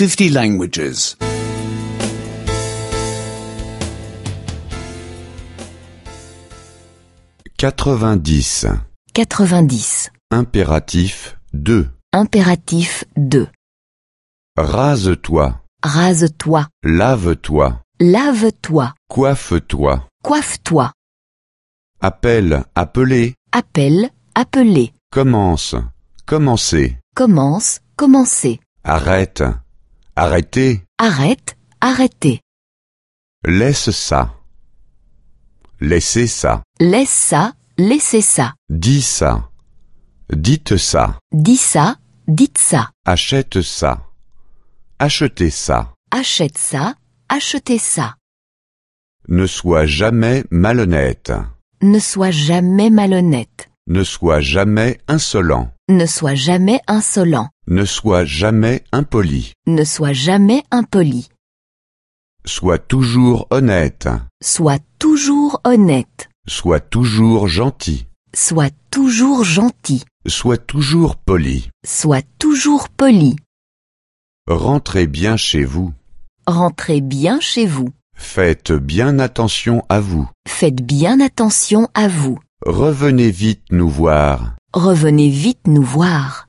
50 languages. 90. 90. Impératif 2. Impératif 2. Rase-toi, Rase-toi. lave-toi, Lave-toi. coiffe-toi. Coiffe-toi. Appelle, appeler, Appelle. Appeler. commence, commencer. Commence. Commencer. Arrête, arrêtez, Arrête. Arrêter. laisse ça. Laissez ça, Laisse ça. Laissez ça. dis ça. Dites ça, Dis ça. Dites ça. achète ça. Achetez ça. Achète ça. Achetez ça. Ne sois jamais malhonnête. Ne sois jamais malhonnête. Ne sois jamais insolent. Ne sois jamais insolent. Ne sois jamais impoli. Ne sois jamais impoli. Sois toujours honnête. Sois toujours honnête. Sois toujours gentil. Sois toujours gentil. Sois toujours poli. Sois toujours poli. Rentrez bien chez vous. Rentrez bien chez vous. Faites bien attention à vous. Faites bien attention à vous. Revenez vite nous voir. Revenez vite nous voir.